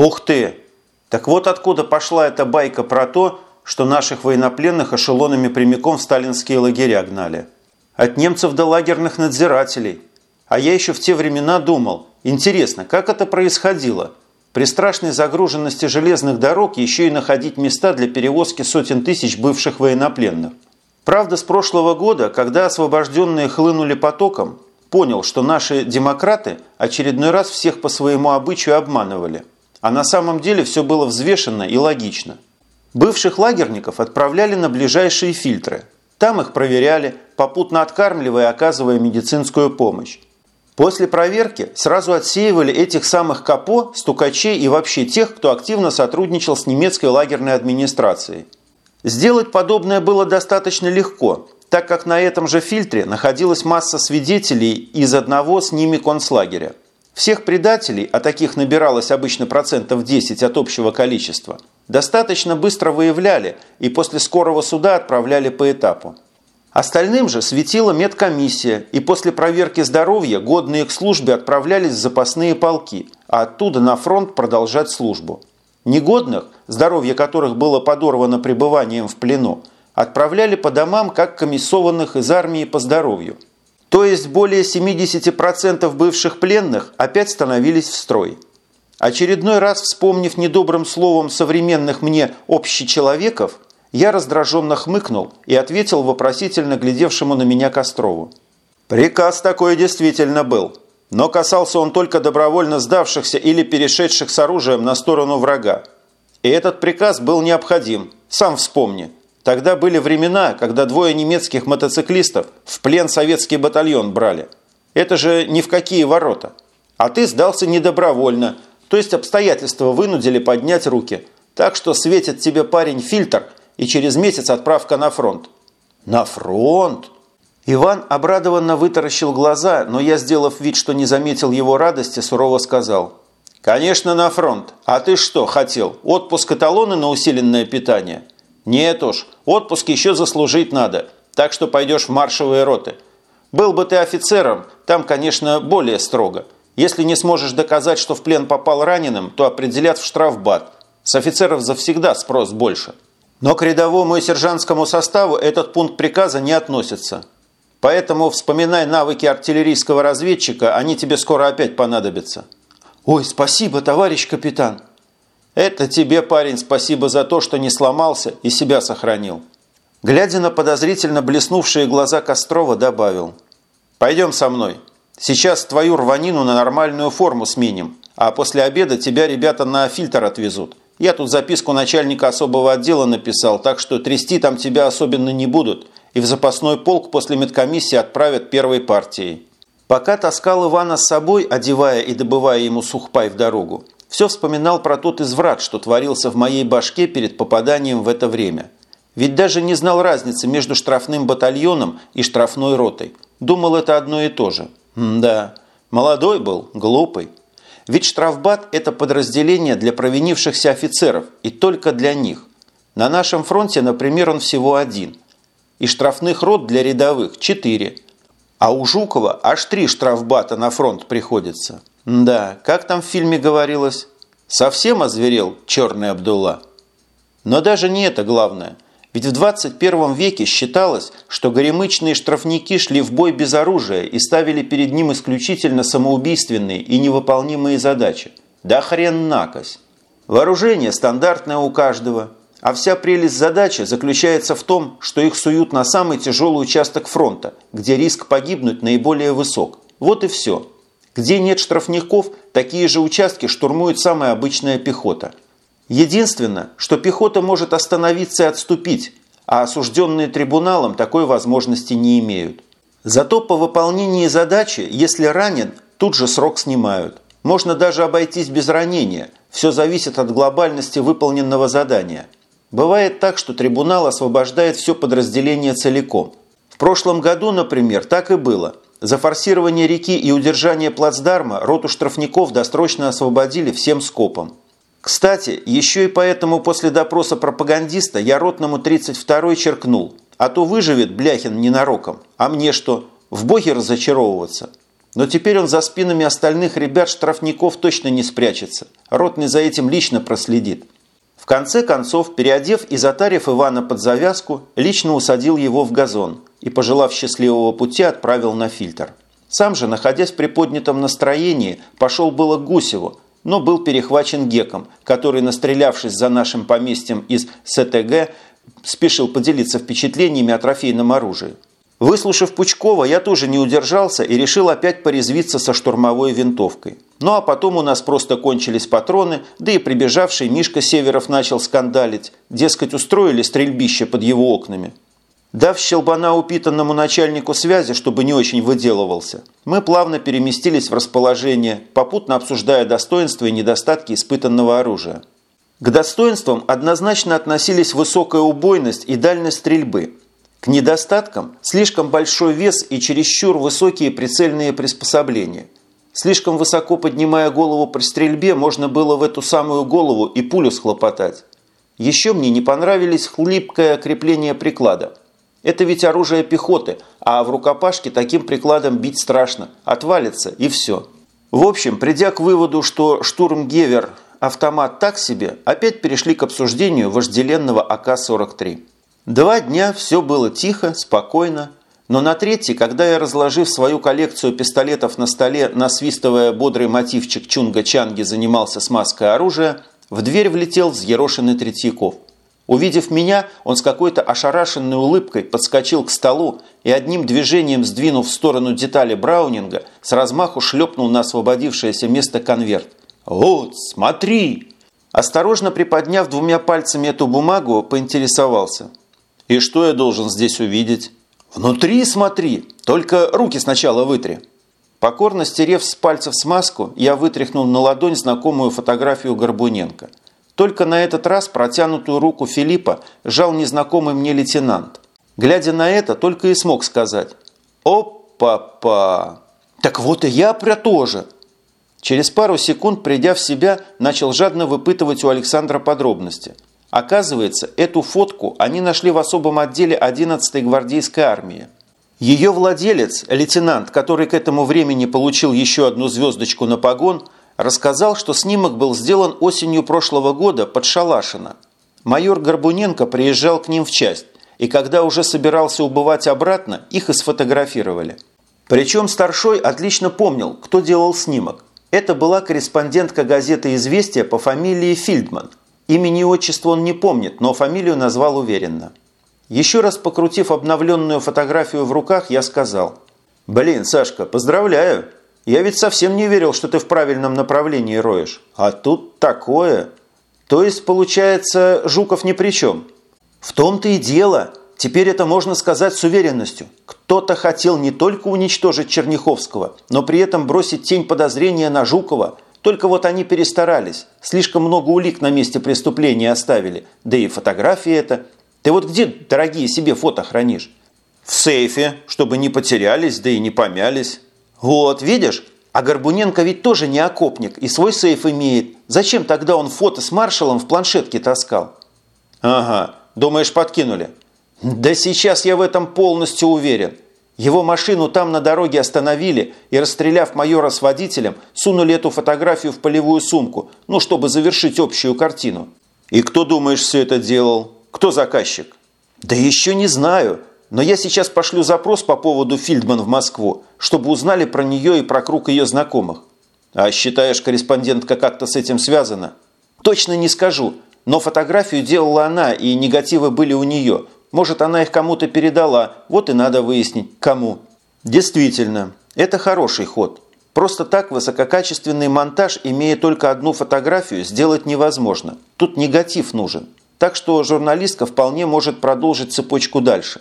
Ух ты! Так вот откуда пошла эта байка про то, что наших военнопленных эшелонами прямиком в сталинские лагеря гнали. От немцев до лагерных надзирателей. А я еще в те времена думал, интересно, как это происходило? При страшной загруженности железных дорог еще и находить места для перевозки сотен тысяч бывших военнопленных. Правда, с прошлого года, когда освобожденные хлынули потоком, понял, что наши демократы очередной раз всех по своему обычаю обманывали. А на самом деле все было взвешенно и логично. Бывших лагерников отправляли на ближайшие фильтры. Там их проверяли, попутно откармливая и оказывая медицинскую помощь. После проверки сразу отсеивали этих самых капо, стукачей и вообще тех, кто активно сотрудничал с немецкой лагерной администрацией. Сделать подобное было достаточно легко, так как на этом же фильтре находилась масса свидетелей из одного с ними концлагеря. Всех предателей, а таких набиралось обычно процентов 10 от общего количества, достаточно быстро выявляли и после скорого суда отправляли по этапу. Остальным же светила медкомиссия, и после проверки здоровья годные к службе отправлялись в запасные полки, а оттуда на фронт продолжать службу. Негодных, здоровье которых было подорвано пребыванием в плену, отправляли по домам как комиссованных из армии по здоровью. То есть более 70% бывших пленных опять становились в строй. Очередной раз вспомнив недобрым словом современных мне общечеловеков, я раздраженно хмыкнул и ответил вопросительно глядевшему на меня Кострову. Приказ такой действительно был, но касался он только добровольно сдавшихся или перешедших с оружием на сторону врага. И этот приказ был необходим, сам вспомни. Тогда были времена, когда двое немецких мотоциклистов в плен советский батальон брали. Это же ни в какие ворота. А ты сдался недобровольно, то есть обстоятельства вынудили поднять руки. Так что светит тебе парень фильтр – и через месяц отправка на фронт». «На фронт?» Иван обрадованно вытаращил глаза, но я, сделав вид, что не заметил его радости, сурово сказал. «Конечно, на фронт. А ты что, хотел? Отпуск и талоны на усиленное питание?» «Нет уж, отпуск еще заслужить надо, так что пойдешь в маршевые роты. Был бы ты офицером, там, конечно, более строго. Если не сможешь доказать, что в плен попал раненым, то определят в штрафбат. С офицеров завсегда спрос больше». Но к рядовому и сержантскому составу этот пункт приказа не относится. Поэтому вспоминай навыки артиллерийского разведчика, они тебе скоро опять понадобятся. Ой, спасибо, товарищ капитан. Это тебе, парень, спасибо за то, что не сломался и себя сохранил. Глядя на подозрительно блеснувшие глаза Кострова, добавил. Пойдем со мной. Сейчас твою рванину на нормальную форму сменим, а после обеда тебя ребята на фильтр отвезут. Я тут записку начальника особого отдела написал, так что трясти там тебя особенно не будут, и в запасной полк после медкомиссии отправят первой партией. Пока таскал Ивана с собой, одевая и добывая ему сухпай в дорогу, все вспоминал про тот изврат, что творился в моей башке перед попаданием в это время. Ведь даже не знал разницы между штрафным батальоном и штрафной ротой. Думал, это одно и то же. М да, молодой был, глупый. Ведь штрафбат – это подразделение для провинившихся офицеров, и только для них. На нашем фронте, например, он всего один. И штрафных рот для рядовых – четыре. А у Жукова аж три штрафбата на фронт приходится. Да, как там в фильме говорилось? Совсем озверел черный Абдулла. Но даже не это главное – ведь в 21 веке считалось, что горемычные штрафники шли в бой без оружия и ставили перед ним исключительно самоубийственные и невыполнимые задачи. Да хрен накось! Вооружение стандартное у каждого, а вся прелесть задачи заключается в том, что их суют на самый тяжелый участок фронта, где риск погибнуть наиболее высок. Вот и все. Где нет штрафников, такие же участки штурмует самая обычная пехота – Единственное, что пехота может остановиться и отступить, а осужденные трибуналом такой возможности не имеют. Зато по выполнении задачи, если ранен, тут же срок снимают. Можно даже обойтись без ранения, все зависит от глобальности выполненного задания. Бывает так, что трибунал освобождает все подразделение целиком. В прошлом году, например, так и было. За форсирование реки и удержание плацдарма роту штрафников досрочно освободили всем скопом. Кстати, еще и поэтому после допроса пропагандиста я ротному 32-й черкнул. А то выживет Бляхин ненароком. А мне что, в боге разочаровываться? Но теперь он за спинами остальных ребят-штрафников точно не спрячется. Ротный за этим лично проследит. В конце концов, переодев и затарив Ивана под завязку, лично усадил его в газон и, пожелав счастливого пути, отправил на фильтр. Сам же, находясь в приподнятом настроении, пошел было к Гусеву, но был перехвачен Геком, который, настрелявшись за нашим поместьем из СТГ, спешил поделиться впечатлениями о трофейном оружии. Выслушав Пучкова, я тоже не удержался и решил опять порезвиться со штурмовой винтовкой. Ну а потом у нас просто кончились патроны, да и прибежавший Мишка Северов начал скандалить. Дескать, устроили стрельбище под его окнами. Дав щелбана упитанному начальнику связи, чтобы не очень выделывался, мы плавно переместились в расположение, попутно обсуждая достоинства и недостатки испытанного оружия. К достоинствам однозначно относились высокая убойность и дальность стрельбы – к недостаткам слишком большой вес и чересчур высокие прицельные приспособления. Слишком высоко поднимая голову при стрельбе, можно было в эту самую голову и пулю схлопотать. Еще мне не понравились хлипкое крепление приклада. Это ведь оружие пехоты, а в рукопашке таким прикладом бить страшно, отвалится и все. В общем, придя к выводу, что штурмгевер автомат так себе, опять перешли к обсуждению вожделенного АК-43. Два дня все было тихо, спокойно, но на третий, когда я, разложив свою коллекцию пистолетов на столе, насвистывая бодрый мотивчик Чунга-Чанги, занимался смазкой оружия, в дверь влетел взъерошенный Третьяков. Увидев меня, он с какой-то ошарашенной улыбкой подскочил к столу и одним движением, сдвинув в сторону детали Браунинга, с размаху шлепнул на освободившееся место конверт. «Вот, смотри!» Осторожно приподняв двумя пальцами эту бумагу, поинтересовался – «И что я должен здесь увидеть?» «Внутри смотри, только руки сначала вытри». Покорно стерев с пальцев смазку, я вытряхнул на ладонь знакомую фотографию Горбуненко. Только на этот раз протянутую руку Филиппа жал незнакомый мне лейтенант. Глядя на это, только и смог сказать «Опа-па!» «Так вот и я про то же!» Через пару секунд, придя в себя, начал жадно выпытывать у Александра подробности – Оказывается, эту фотку они нашли в особом отделе 11-й гвардейской армии. Ее владелец, лейтенант, который к этому времени получил еще одну звездочку на погон, рассказал, что снимок был сделан осенью прошлого года под Шалашино. Майор Горбуненко приезжал к ним в часть, и когда уже собирался убывать обратно, их и сфотографировали. Причем старшой отлично помнил, кто делал снимок. Это была корреспондентка газеты «Известия» по фамилии Фильдман – Имени и отчество он не помнит, но фамилию назвал уверенно. Еще раз покрутив обновленную фотографию в руках, я сказал. «Блин, Сашка, поздравляю! Я ведь совсем не верил, что ты в правильном направлении роешь. А тут такое! То есть, получается, Жуков ни при чем?» «В том-то и дело!» Теперь это можно сказать с уверенностью. Кто-то хотел не только уничтожить Черняховского, но при этом бросить тень подозрения на Жукова – только вот они перестарались. Слишком много улик на месте преступления оставили. Да и фотографии это. Ты вот где, дорогие, себе фото хранишь? В сейфе, чтобы не потерялись, да и не помялись. Вот, видишь? А Горбуненко ведь тоже не окопник и свой сейф имеет. Зачем тогда он фото с маршалом в планшетке таскал? Ага, думаешь, подкинули? Да сейчас я в этом полностью уверен. Его машину там на дороге остановили и, расстреляв майора с водителем, сунули эту фотографию в полевую сумку, ну, чтобы завершить общую картину. И кто, думаешь, все это делал? Кто заказчик? Да еще не знаю, но я сейчас пошлю запрос по поводу Фильдман в Москву, чтобы узнали про нее и про круг ее знакомых. А считаешь, корреспондентка как-то с этим связана? Точно не скажу, но фотографию делала она, и негативы были у нее – может, она их кому-то передала, вот и надо выяснить, кому. Действительно, это хороший ход. Просто так высококачественный монтаж, имея только одну фотографию, сделать невозможно. Тут негатив нужен. Так что журналистка вполне может продолжить цепочку дальше.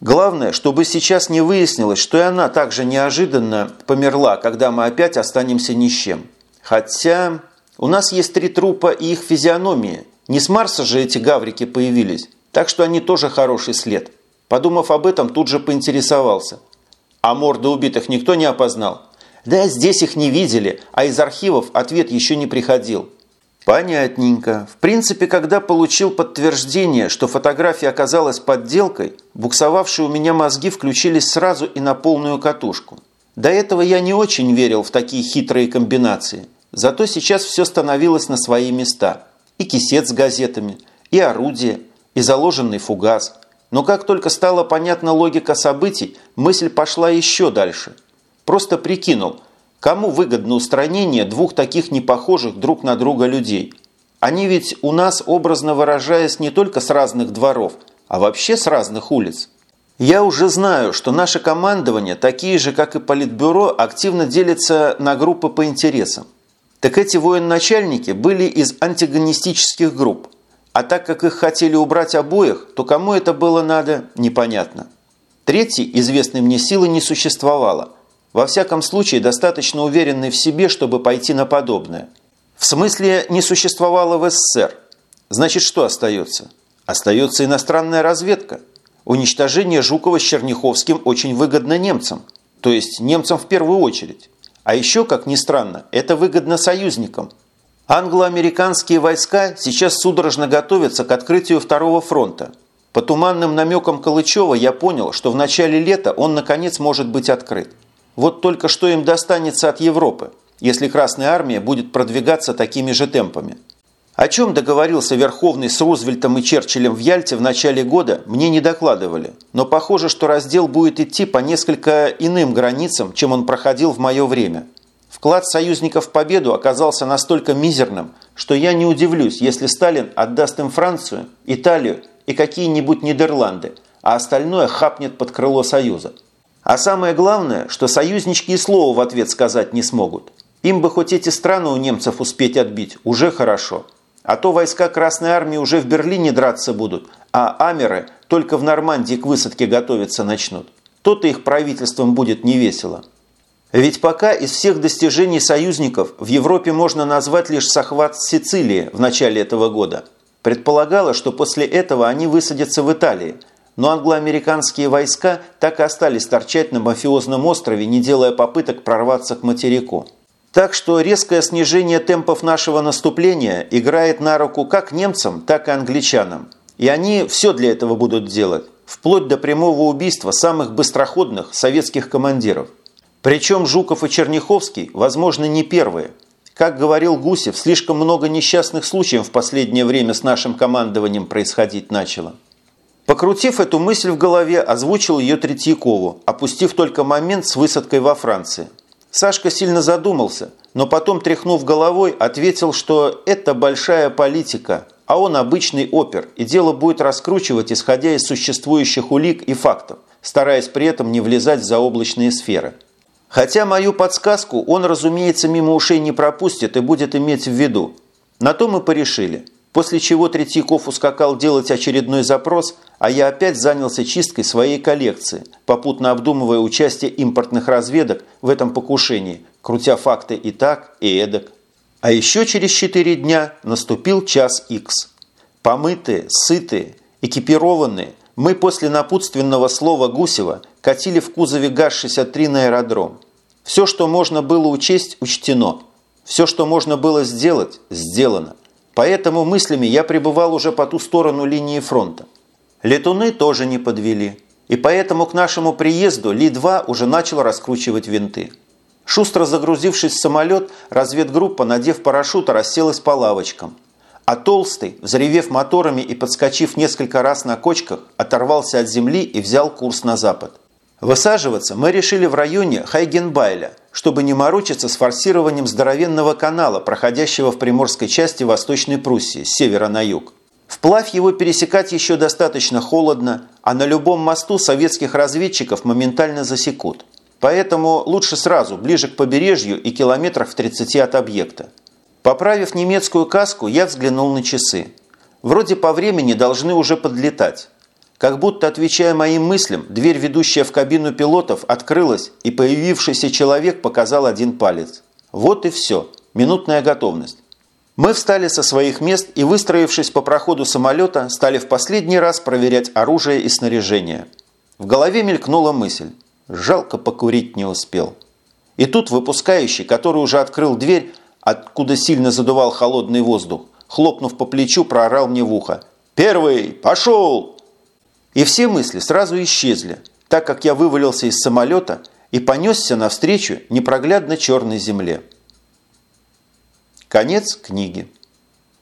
Главное, чтобы сейчас не выяснилось, что и она также неожиданно померла, когда мы опять останемся ни с чем. Хотя у нас есть три трупа и их физиономии. Не с Марса же эти гаврики появились. Так что они тоже хороший след. Подумав об этом, тут же поинтересовался. А морды убитых никто не опознал? Да, здесь их не видели, а из архивов ответ еще не приходил. Понятненько. В принципе, когда получил подтверждение, что фотография оказалась подделкой, буксовавшие у меня мозги включились сразу и на полную катушку. До этого я не очень верил в такие хитрые комбинации. Зато сейчас все становилось на свои места. И кисет с газетами, и орудие, и заложенный фугас. Но как только стала понятна логика событий, мысль пошла еще дальше. Просто прикинул, кому выгодно устранение двух таких непохожих друг на друга людей. Они ведь у нас, образно выражаясь, не только с разных дворов, а вообще с разных улиц. Я уже знаю, что наше командование, такие же, как и Политбюро, активно делится на группы по интересам. Так эти военачальники были из антагонистических групп. А так как их хотели убрать обоих, то кому это было надо, непонятно. Третьей известной мне силы не существовало. Во всяком случае, достаточно уверенной в себе, чтобы пойти на подобное. В смысле, не существовало в СССР. Значит, что остается? Остается иностранная разведка. Уничтожение Жукова с Черняховским очень выгодно немцам. То есть немцам в первую очередь. А еще, как ни странно, это выгодно союзникам – Англо-американские войска сейчас судорожно готовятся к открытию Второго фронта. По туманным намекам Калычева я понял, что в начале лета он наконец может быть открыт. Вот только что им достанется от Европы, если Красная Армия будет продвигаться такими же темпами. О чем договорился Верховный с Рузвельтом и Черчиллем в Яльте в начале года, мне не докладывали. Но похоже, что раздел будет идти по несколько иным границам, чем он проходил в мое время – Вклад союзников в победу оказался настолько мизерным, что я не удивлюсь, если Сталин отдаст им Францию, Италию и какие-нибудь Нидерланды, а остальное хапнет под крыло Союза. А самое главное, что союзнички и слова в ответ сказать не смогут. Им бы хоть эти страны у немцев успеть отбить, уже хорошо. А то войска Красной Армии уже в Берлине драться будут, а амеры только в Нормандии к высадке готовиться начнут. То-то их правительством будет невесело. Ведь пока из всех достижений союзников в Европе можно назвать лишь захват Сицилии в начале этого года. Предполагалось, что после этого они высадятся в Италии, но англоамериканские войска так и остались торчать на мафиозном острове, не делая попыток прорваться к материку. Так что резкое снижение темпов нашего наступления играет на руку как немцам, так и англичанам. И они все для этого будут делать, вплоть до прямого убийства самых быстроходных советских командиров. Причем Жуков и Черняховский, возможно, не первые. Как говорил Гусев, слишком много несчастных случаев в последнее время с нашим командованием происходить начало. Покрутив эту мысль в голове, озвучил ее Третьякову, опустив только момент с высадкой во Франции. Сашка сильно задумался, но потом, тряхнув головой, ответил, что это большая политика, а он обычный опер, и дело будет раскручивать, исходя из существующих улик и фактов, стараясь при этом не влезать в заоблачные сферы. Хотя мою подсказку он, разумеется, мимо ушей не пропустит и будет иметь в виду. На то мы порешили. После чего Третьяков ускакал делать очередной запрос, а я опять занялся чисткой своей коллекции, попутно обдумывая участие импортных разведок в этом покушении, крутя факты и так, и эдак. А еще через четыре дня наступил час икс. Помытые, сытые, экипированные, мы после напутственного слова Гусева катили в кузове ГАЗ-63 на аэродром. Все, что можно было учесть, учтено. Все, что можно было сделать, сделано. Поэтому мыслями я пребывал уже по ту сторону линии фронта. Летуны тоже не подвели. И поэтому к нашему приезду Ли-2 уже начал раскручивать винты. Шустро загрузившись в самолет, разведгруппа, надев парашют, расселась по лавочкам – а толстый, взревев моторами и подскочив несколько раз на кочках, оторвался от земли и взял курс на запад. Высаживаться мы решили в районе Хайгенбайля, чтобы не морочиться с форсированием здоровенного канала, проходящего в приморской части Восточной Пруссии с севера на юг. Вплавь его пересекать еще достаточно холодно, а на любом мосту советских разведчиков моментально засекут. Поэтому лучше сразу, ближе к побережью и километрах в 30 от объекта. Поправив немецкую каску, я взглянул на часы. Вроде по времени должны уже подлетать. Как будто, отвечая моим мыслям, дверь, ведущая в кабину пилотов, открылась, и появившийся человек показал один палец. Вот и все. Минутная готовность. Мы встали со своих мест и, выстроившись по проходу самолета, стали в последний раз проверять оружие и снаряжение. В голове мелькнула мысль. Жалко покурить не успел. И тут выпускающий, который уже открыл дверь, откуда сильно задувал холодный воздух, хлопнув по плечу, проорал мне в ухо. «Первый! Пошел!» И все мысли сразу исчезли, так как я вывалился из самолета и понесся навстречу непроглядно черной земле. Конец книги.